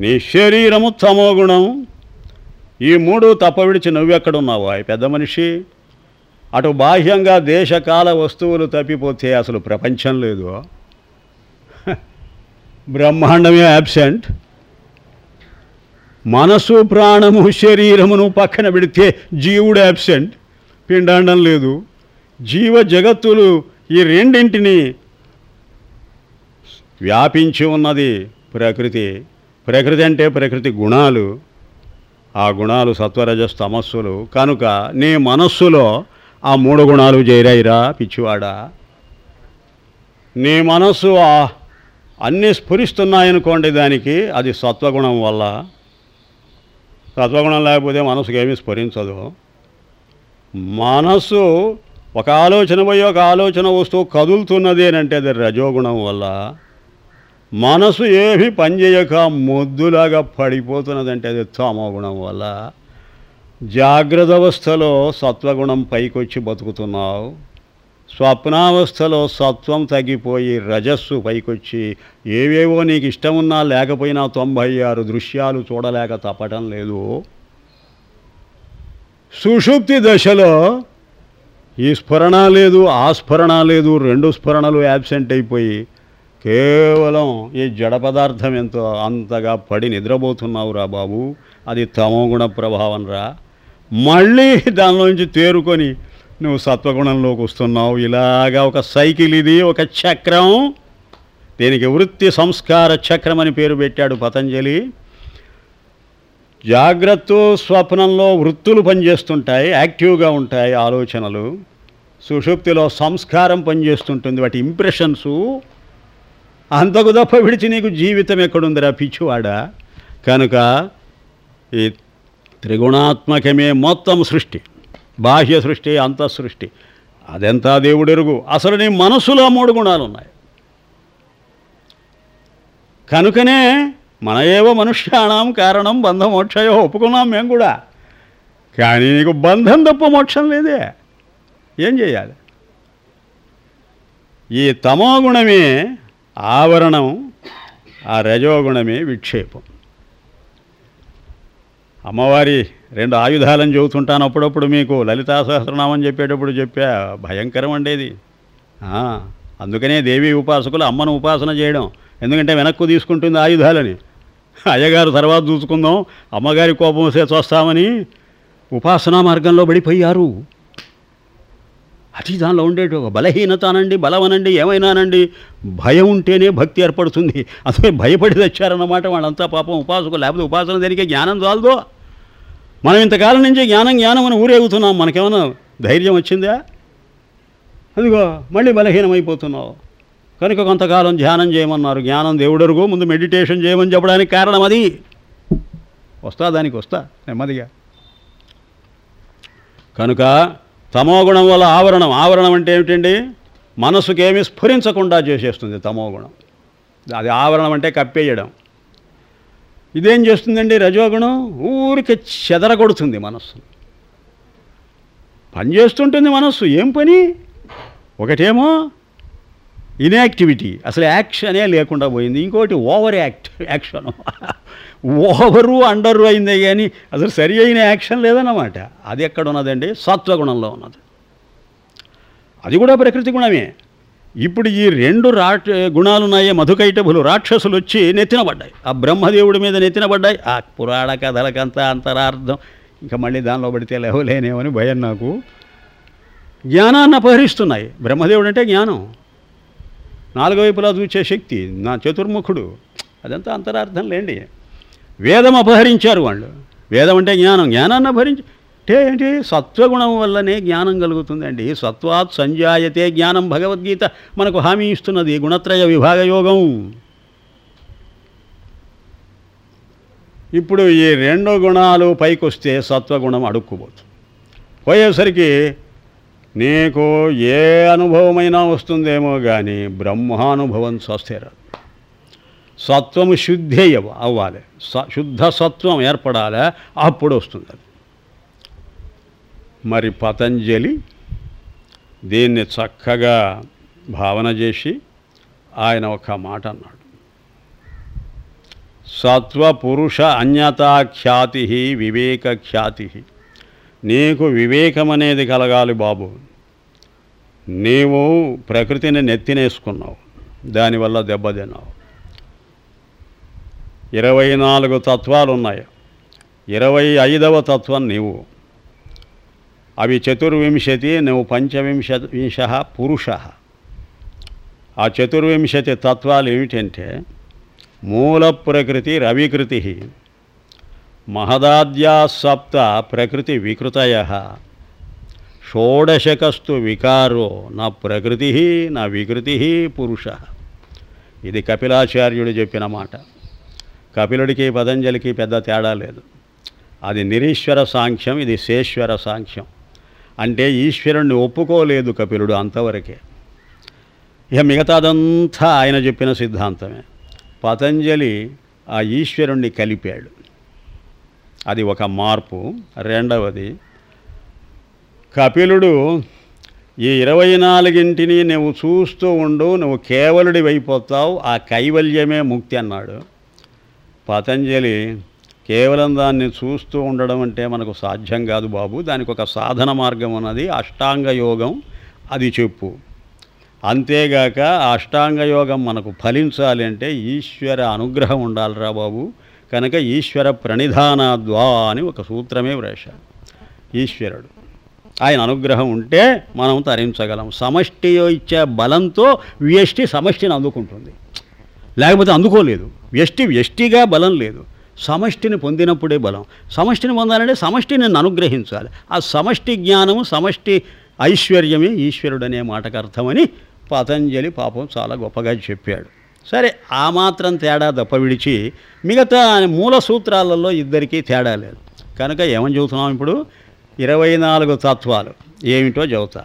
[SPEAKER 1] నీ శరీరము తమోగుణం. ఈ మూడు తప్ప విడిచి నువ్వెక్కడున్నావు? ఆ పెద్ద మనిషి అటు బాహ్యంగా దేశకాల వస్తువులు తప్పిపోతే అసలు ప్రపంచం లేదు. బ్రహ్మాండమే యాబ్సెంట్ మనసు ప్రాణము శరీరమును పక్కన పెడితే జీవుడు యాబ్సెంట్ పిండాండం లేదు. జీవ జగత్తులు ఈ రెండింటిని వ్యాపించి ఉన్నది ప్రకృతి. ప్రకృతి అంటే ప్రకృతి గుణాలు. ఆ గుణాలు సత్వరజస్ తమస్సులు. కనుక నీ మనస్సులో ఆ మూడు గుణాలు చేరాయిరా పిచ్చివాడా. నీ మనస్సు ఆ అన్నీ స్ఫురిస్తున్నాయనుకోండి దానికి అది సత్వగుణం వల్ల. సత్వగుణం లేకపోతే మనసుకు ఏమీ స్ఫురించదు. మనస్సు ఒక ఆలోచన పోయి ఒక ఆలోచన వస్తువు కదులుతున్నది అని అంటే అది రజోగుణం వల్ల. మనసు ఏమీ పనిచేయక మొద్దులాగా పడిపోతున్నదంటే అది తమగుణం వల్ల. జాగ్రత్త అవస్థలో సత్వగుణం పైకొచ్చి బతుకుతున్నావు. స్వప్నావస్థలో సత్వం తగ్గిపోయి రజస్సు పైకొచ్చి ఏవేవో నీకు ఇష్టమున్నా లేకపోయినా తొంభై ఆరు దృశ్యాలు చూడలేక తప్పటం లేదు. సుషుప్తి దశలో ఈ స్ఫురణ లేదు ఆ స్ఫురణ లేదు రెండు స్ఫురణలు యాబ్సెంట్ అయిపోయి కేవలం ఈ జడ పదార్థం ఎంతో అంతగా పడి నిద్రపోతున్నావురా బాబు. అది తమోగుణ ప్రభావం రా. మళ్ళీ దానిలోంచి తేరుకొని నువ్వు సత్వగుణంలోకి వస్తున్నావు. ఇలాగా ఒక సైకిల్ ఇది ఒక చక్రం. దీనికి వృత్తి సంస్కార చక్రం అని పేరు పెట్టాడు పతంజలి. జాగ్రత్త స్వప్నంలో వృత్తులు పనిచేస్తుంటాయి యాక్టివ్గా ఉంటాయి ఆలోచనలు. సుషుప్తిలో సంస్కారం పనిచేస్తుంటుంది. వాటి ఇంప్రెషన్సు అంతకు తప్ప విడిచి నీకు జీవితం ఎక్కడుందిరా పిచ్చివాడా? కనుక ఈ త్రిగుణాత్మకమే మొత్తం సృష్టి బాహ్య సృష్టి అంత సృష్టి అదెంత దేవుడెరుగు? అసలు నీ మనసులో మూడు గుణాలు ఉన్నాయి కనుకనే మన ఏవ మనుష్యాణం కారణం బంధమోక్షయో ఒప్పుకున్నాం మేము కూడా. కానీ నీకు బంధం తప్ప మోక్షం లేదే. ఏం చేయాలి? ఈ తమోగుణమే ఆవరణం ఆ రజోగుణమే విక్షేపం. అమ్మవారి రెండు ఆయుధాలను చెబుతుంటాను అప్పుడప్పుడు మీకు. లలితా సహస్రనామం చెప్పేటప్పుడు చెప్పా భయంకరం అండేది అందుకనే దేవి ఉపాసకులు అమ్మను ఉపాసన చేయడం. ఎందుకంటే వెనక్కు తీసుకుంటుంది ఆయుధాలని. అయ్యగారు తర్వాత చూసుకుందాం. అమ్మగారి కోపం వస్తే చూస్తామని ఉపాసనా మార్గంలో పడిపోయారు. అది దానిలో ఉండేటి ఒక బలహీనత అనండి బలమనండి ఏమైనానండి? భయం ఉంటేనే భక్తి ఏర్పడుతుంది. అసలు భయపడి తెచ్చారన్నమాట వాళ్ళంతా పాపం ఉపాసకు లేకపోతే ఉపాసన దేనికే జ్ఞానం చాలదో. మనం ఇంతకాలం నుంచి జ్ఞానం జ్ఞానం అని ఊరేగుతున్నాం. మనకేమైనా ధైర్యం వచ్చిందా? అదిగో మళ్ళీ బలహీనమైపోతున్నావు. కనుక కొంతకాలం ధ్యానం చేయమన్నారు. జ్ఞానం దేవుడరుగో ముందు మెడిటేషన్ చేయమని చెప్పడానికి కారణం అది. వస్తా దానికి వస్తా నెమ్మదిగా. కనుక తమోగుణం వల్ల ఆవరణం. ఆవరణం అంటే ఏమిటండి? మనసుకేమీ స్ఫురించకుండా చేసేస్తుంది తమోగుణం. అది ఆవరణం అంటే కప్పేయడం. ఇదేం చేస్తుందండి రజోగుణం? ఊరికి చెదరగొడుతుంది మనస్సు. పని చేస్తుంటుంది మనస్సు. ఏం పని? ఒకటేమో ఇన్యాక్టివిటీ అసలు యాక్షనే లేకుండా పోయింది. ఇంకోటి over act action over under అయిందే కానీ అసలు సరి అయిన యాక్షన్ లేదన్నమాట. అది ఎక్కడ ఉన్నదండి? సత్వగుణంలో ఉన్నది. అది కూడా ప్రకృతి గుణమే. ఇప్పుడు ఈ రెండు రా గుణాలున్నాయే. మధుకైటభులు రాక్షసులు వచ్చి నెత్తినబడ్డాయి. ఆ బ్రహ్మదేవుడి మీద నెత్తినబడ్డాయి. ఆ పురాణ కథలకంతా అంతరార్థం. ఇంకా మళ్ళీ దానిలో పడితే లేవలేనేమని భయం నాకు. జ్ఞానాన్ని అపహరిస్తున్నాయి. బ్రహ్మదేవుడు అంటే జ్ఞానం. నాలుగు వైపులా చూచే శక్తి నా చతుర్ముఖుడు. అదంతా అంతరార్థం లేండి. వేదం అపహరించారు వాళ్ళు. వేదం అంటే జ్ఞానం. జ్ఞానాన్ని అపహరించి అంటే ఏంటి? సత్వగుణం వల్లనే జ్ఞానం కలుగుతుందండి సత్వాత్ సంజాయతే జ్ఞానం భగవద్గీత మనకు హామీ ఇస్తున్నది. గుణత్రయ విభాగ యోగం. ఇప్పుడు ఈ రెండు గుణాలు పైకొస్తే సత్వగుణం అడుక్కుపోతుంది. పోయేసరికి నీకు ఏ అనుభవమైనా వస్తుందేమో కానీ బ్రహ్మానుభవం స్వస్థిరాదు సత్వము శుద్ధి అవ్వ- అవ్వాలి. స శుద్ధ సత్వం ఏర్పడాలి అప్పుడు వస్తుంది అది. మరి పతంజలి దీన్ని చక్కగా భావన చేసి ఆయన ఒక మాట అన్నాడు. సత్వ పురుష అన్యతా ఖ్యాతి వివేక ఖ్యాతి. నీకు వివేకం అనేది కలగాలి బాబు. నీవు ప్రకృతిని నెత్తినేసుకున్నావు. దానివల్ల దెబ్బతిన్నావు ఇరవై నాలుగు తత్వాలు ఉన్నాయి ఇరవై ఐదవ తత్వం నీవు. అవి చతుర్వింశతి నువ్వు పంచవింశ వింశ పురుష. ఆ చతుర్వింశతి తత్వాలు ఏమిటంటే మూల ప్రకృతి రవికృతి మహదాద్యా సప్త ప్రకృతి వికృతయ. షోడశకస్తు వికారో నా ప్రకృతి నా వికృతి పురుష. ఇది కపిలాచార్యుడు చెప్పిన మాట. కపిలుడికి పతంజలికి పెద్ద తేడా లేదు. అది నిరీశ్వర సాంఖ్యం ఇది శేశ్వర సాంఖ్యం. అంటే ఈశ్వరుణ్ణి ఒప్పుకోలేదు కపిలుడు అంతవరకే. ఇక మిగతాదంతా ఆయన చెప్పిన సిద్ధాంతమే. పతంజలి ఆ ఈశ్వరుణ్ణి కలిపాడు. అది ఒక మార్పు. రెండవది కపిలుడు ఈ ఇరవై నాలుగింటిని నువ్వు చూస్తూ ఉండు నువ్వు కేవలుడి అయిపోతావు ఆ కైవల్యమే ముక్తి అన్నాడు. పతంజలి కేవలం దాన్ని చూస్తూ ఉండడం అంటే మనకు సాధ్యం కాదు బాబు దానికి ఒక సాధన మార్గం ఉన్నది అష్టాంగ యోగం అది చెప్పు. అంతేగాక అష్టాంగ యోగం మనకు ఫలించాలి అంటే ఈశ్వర అనుగ్రహం ఉండాలిరా బాబు కనుక ఈశ్వర ప్రణిధానాద్వా అని ఒక సూత్రమే వ్రాశాడు ఈశ్వరుడు. ఆయన అనుగ్రహం ఉంటే మనం తరించగలం. సమష్టి ఇచ్చే బలంతో వ్యష్టి సమష్టిని అందుకుంటుంది. లేకపోతే అందుకోలేదు. వ్యష్టి వ్యష్టిగా బలం లేదు. సమష్టిని పొందినప్పుడే బలం. సమష్టిని పొందాలంటే సమష్టిని నన్ను అనుగ్రహించాలి. ఆ సమష్టి జ్ఞానము సమష్టి ఐశ్వర్యమే ఈశ్వరుడు అనే మాటకు అర్థమని పతంజలి పాపం చాలా గొప్పగా చెప్పాడు. సరే ఆ మాత్రం తేడా దప్ప విడిచి మిగతా మూల సూత్రాలలో ఇద్దరికీ తేడా లేదు. కనుక ఏమని చెబుతున్నాం ఇప్పుడు? ఇరవై నాలుగు తత్వాలు. ఏమిటో చదువుతా